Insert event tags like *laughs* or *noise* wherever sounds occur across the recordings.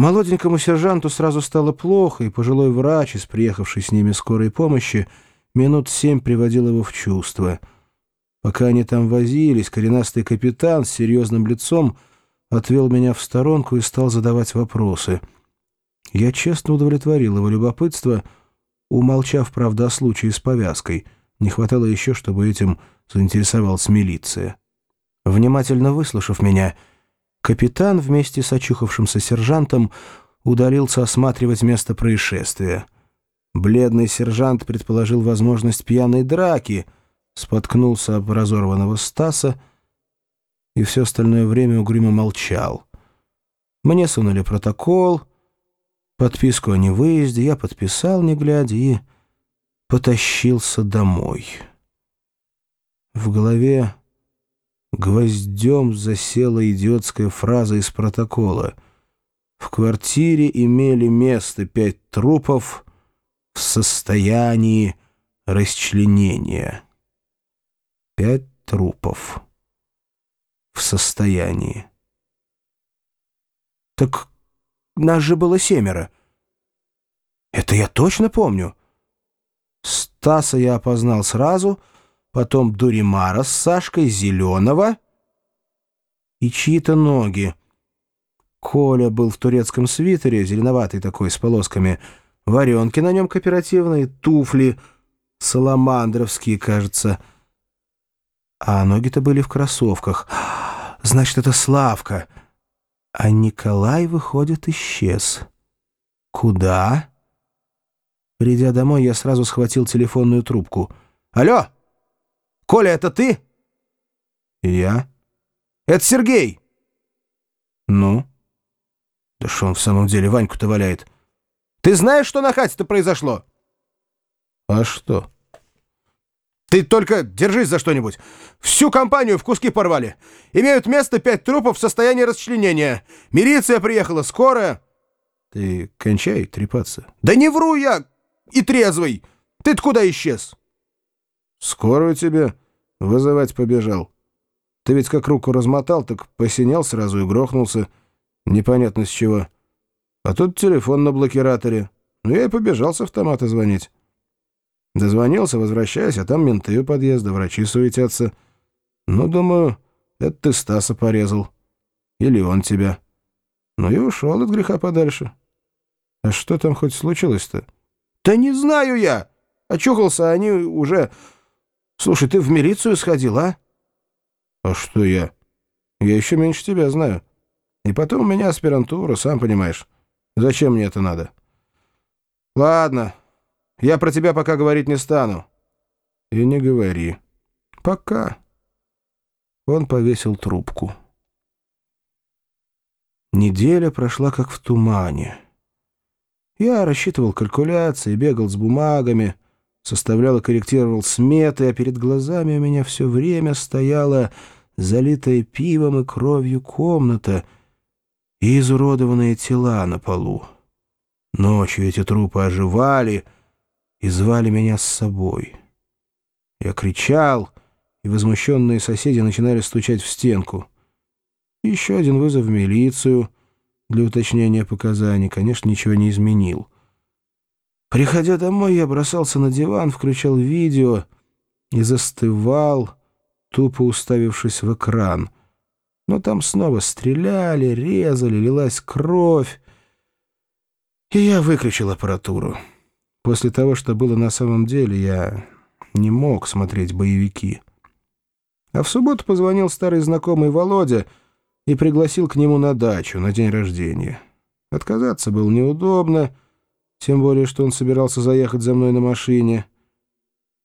Молоденькому сержанту сразу стало плохо, и пожилой врач, из приехавшей с ними скорой помощи, минут семь приводил его в чувство. Пока они там возились, коренастый капитан с серьезным лицом отвел меня в сторонку и стал задавать вопросы. Я честно удовлетворил его любопытство, умолчав, правда, о случае с повязкой. Не хватало еще, чтобы этим заинтересовалась милиция. Внимательно выслушав меня, капитан вместе с очухавшимся сержантом удалился осматривать место происшествия. Бледный сержант предположил возможность пьяной драки, споткнулся об разорванного Стаса и все остальное время угрюмо молчал. Мне сунули протокол, подписку о невыезде, я подписал, не глядя, и потащился домой. В голове гвоздем засела идиотская фраза из протокола. В квартире имели место пять трупов в состоянии расчленения. Пять трупов в состоянии. Так нас же было семеро. Это я точно помню. Стаса я опознал сразу, потом Дуримара с Сашкой, Зеленого и чьи-то ноги. Коля был в турецком свитере, зеленоватый такой, с полосками, варенки на нем кооперативные, туфли, саламандровские, кажется. А ноги-то были в кроссовках. Значит, это Славка. А Николай, выходит, исчез. Куда? Придя домой, я сразу схватил телефонную трубку. «Алло! Коля, это ты?» «Я?» «Это Сергей!» «Ну?» «Да что он в самом деле Ваньку-то валяет?» «Ты знаешь, что на хате-то произошло?» «А что?» «Ты только держись за что-нибудь. Всю компанию в куски порвали. Имеют место пять трупов в состоянии расчленения. Милиция приехала, скорая...» «Ты кончай трепаться». «Да не вру я! и трезвый. Ты-то куда исчез?» «Скорую тебе вызывать побежал. Ты ведь как руку размотал, так посинел сразу и грохнулся. Непонятно с чего. А тут телефон на блокираторе. Ну, я и побежал с автомата звонить. Дозвонился, возвращаюсь, а там менты у подъезда, врачи суетятся. Ну, думаю, это ты Стаса порезал. Или он тебя. Ну и ушел от греха подальше. А что там хоть случилось-то?» «Да не знаю я!» Очухался, они уже... Слушай, ты в милицию сходил, а? А что я? Я еще меньше тебя знаю. И потом у меня аспирантура, сам понимаешь. Зачем мне это надо? Ладно, я про тебя пока говорить не стану. И не говори. Пока. Он повесил трубку. Неделя прошла как в тумане. Я рассчитывал калькуляции, бегал с бумагами, составлял и корректировал сметы, а перед глазами у меня все время стояла залитая пивом и кровью комната и изуродованные тела на полу. Ночью эти трупы оживали и звали меня с собой. Я кричал, и возмущенные соседи начинали стучать в стенку. Еще один вызов в милицию — для уточнения показаний, конечно, ничего не изменил. Приходя домой, я бросался на диван, включал видео и застывал, тупо уставившись в экран. Но там снова стреляли, резали, лилась кровь. И я выключил аппаратуру. После того, что было на самом деле, я не мог смотреть боевики. А в субботу позвонил старый знакомый Володя — и пригласил к нему на дачу на день рождения. Отказаться было неудобно, тем более, что он собирался заехать за мной на машине.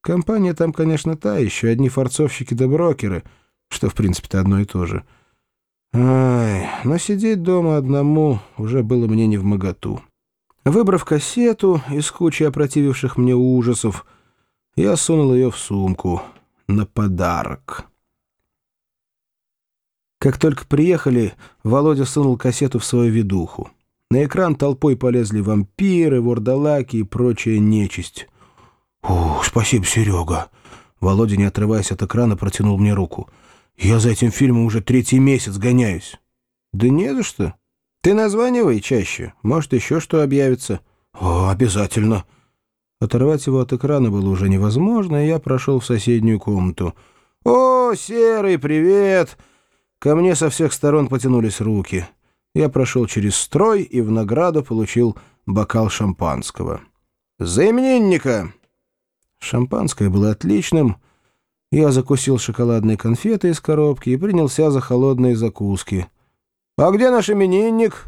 Компания там, конечно, та, еще одни форцовщики да брокеры, что, в принципе-то, одно и то же. Ай, но сидеть дома одному уже было мне не в моготу. Выбрав кассету из кучи опротививших мне ужасов, я сунул ее в сумку на подарок. Как только приехали, Володя сунул кассету в свою ведуху. На экран толпой полезли вампиры, вордалаки и прочая нечисть. «Ух, спасибо, Серега!» Володя, не отрываясь от экрана, протянул мне руку. «Я за этим фильмом уже третий месяц гоняюсь». «Да не за что. Ты названивай чаще, может, еще что объявится. О, обязательно. Оторвать его от экрана было уже невозможно, и я прошел в соседнюю комнату. «О, Серый, привет!» Ко мне со всех сторон потянулись руки. Я прошел через строй и в награду получил бокал шампанского. «За именинника!» Шампанское было отличным. Я закусил шоколадные конфеты из коробки и принялся за холодные закуски. «А где наш именинник?»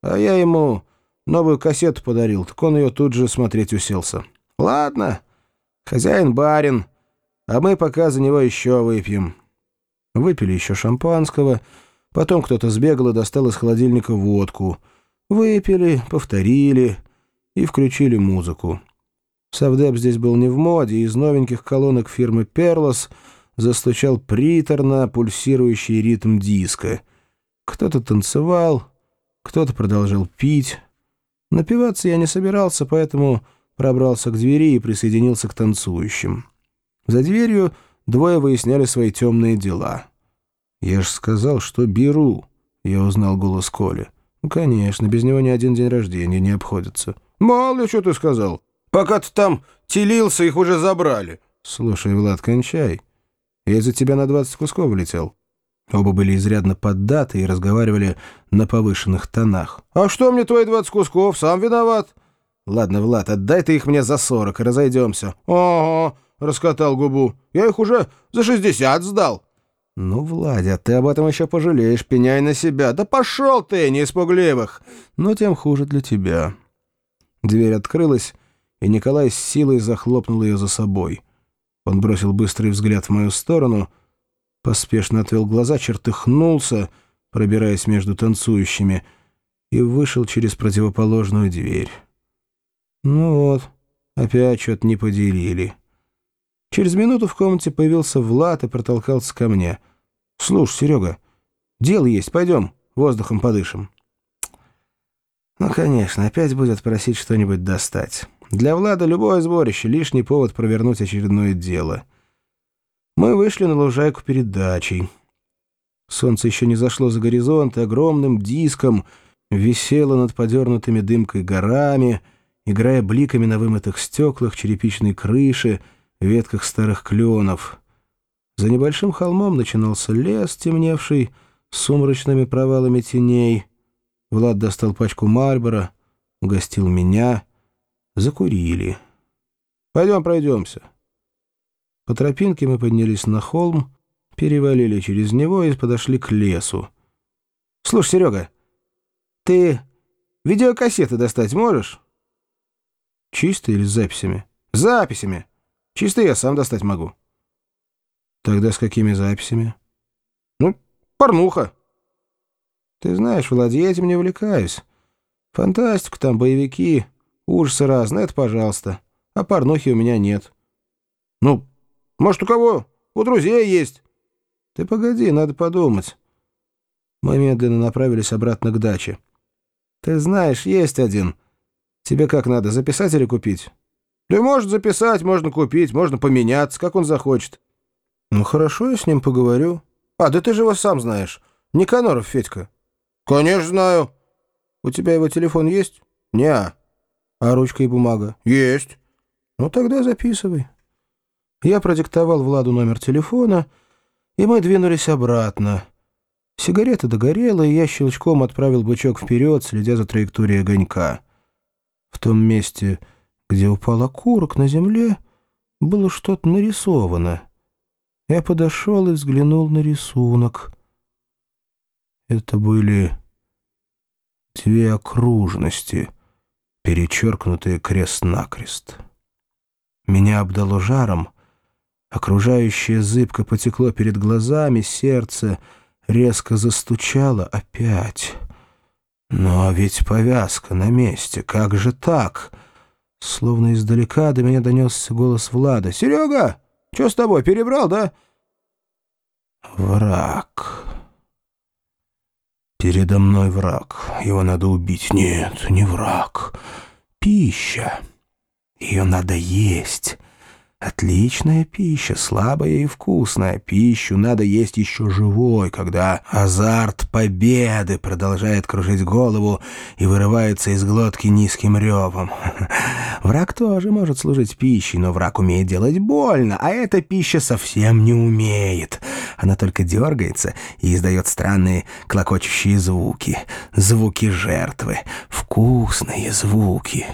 А я ему новую кассету подарил, так он ее тут же смотреть уселся. «Ладно, хозяин барин, а мы пока за него еще выпьем». Выпили еще шампанского, потом кто-то сбегал и достал из холодильника водку. Выпили, повторили и включили музыку. Савдеп здесь был не в моде, из новеньких колонок фирмы «Перлос» застучал приторно пульсирующий ритм диска. Кто-то танцевал, кто-то продолжал пить. Напиваться я не собирался, поэтому пробрался к двери и присоединился к танцующим. За дверью двое выясняли свои темные дела. «Я ж сказал, что беру», — я узнал голос Коли. «Ну, конечно, без него ни один день рождения не обходится». «Мало ли, что ты сказал». Пока ты там телился, их уже забрали. Слушай, Влад, кончай. Я из-за тебя на 20 кусков влетел. Оба были изрядно поддаты и разговаривали на повышенных тонах. «А что мне твои 20 кусков? Сам виноват». «Ладно, Влад, отдай ты их мне за 40 и разойдемся». «Ага», — раскатал губу. «Я их уже за 60 сдал». «Ну, Владя, ты об этом еще пожалеешь, пеняй на себя. Да пошел ты, не испугливых!» «Но тем хуже для тебя». Дверь открылась, и Николай с силой захлопнул ее за собой. Он бросил быстрый взгляд в мою сторону, поспешно отвел глаза, чертыхнулся, пробираясь между танцующими, и вышел через противоположную дверь. Ну вот, опять что-то не поделили. Через минуту в комнате появился Влад и протолкался ко мне. «Слушай, Серега, дело есть, пойдем, воздухом подышим». Ну, конечно, опять будет просить что-нибудь достать. Для Влада любое сборище — лишний повод провернуть очередное дело. Мы вышли на лужайку перед дачей. Солнце еще не зашло за горизонт, и огромным диском висело над подернутыми дымкой горами, играя бликами на вымытых стеклах, черепичной крыши, ветках старых кленов. За небольшим холмом начинался лес, темневший сумрачными провалами теней. Влад достал пачку Мальбора, угостил меня — Закурили. «Пойдем пройдемся». По тропинке мы поднялись на холм, перевалили через него и подошли к лесу. «Слушай, Серега, ты видеокассеты достать можешь?» «Чистые или с записями?» «С записями. Чистые я сам достать могу». «Тогда с какими записями?» «Ну, порнуха». «Ты знаешь, Влади, я этим не увлекаюсь. Фантастика там, боевики. Ужасы разные, это пожалуйста. А порнухи у меня нет. Ну, может, у кого? У друзей есть. Ты погоди, надо подумать. Мы медленно направились обратно к даче. Ты знаешь, есть один. Тебе как надо, записать или купить? Да может записать, можно купить, можно поменяться, как он захочет. Ну хорошо, я с ним поговорю. А, да ты же его сам знаешь. Никаноров Федька. Конечно знаю. У тебя его телефон есть? Не. А ручка и бумага? Есть. Ну тогда записывай. Я продиктовал Владу номер телефона, и мы двинулись обратно. Сигарета догорела, и я щелчком отправил бычок вперед, следя за траекторией огонька. В том месте, где упал окурок на земле, было что-то нарисовано. Я подошел и взглянул на рисунок. Это были две окружности — перечеркнутые крест-накрест. Меня обдало жаром, окружающее зыбко потекло перед глазами, сердце резко застучало опять. Но ведь повязка на месте, как же так? Словно издалека до меня донесся голос Влада. «Серега, что с тобой, перебрал, да?» «Враг». Передо мной враг. Его надо убить. Нет, не враг. Пища. Ее надо есть. Отличная пища, слабая и вкусная. Пищу надо есть еще живой, когда азарт победы продолжает кружить голову и вырывается из глотки низким ревом. *laughs* Враг тоже может служить пищей, но враг умеет делать больно, а эта пища совсем не умеет. Она только дергается и издает странные клокочущие звуки. Звуки жертвы. Вкусные звуки.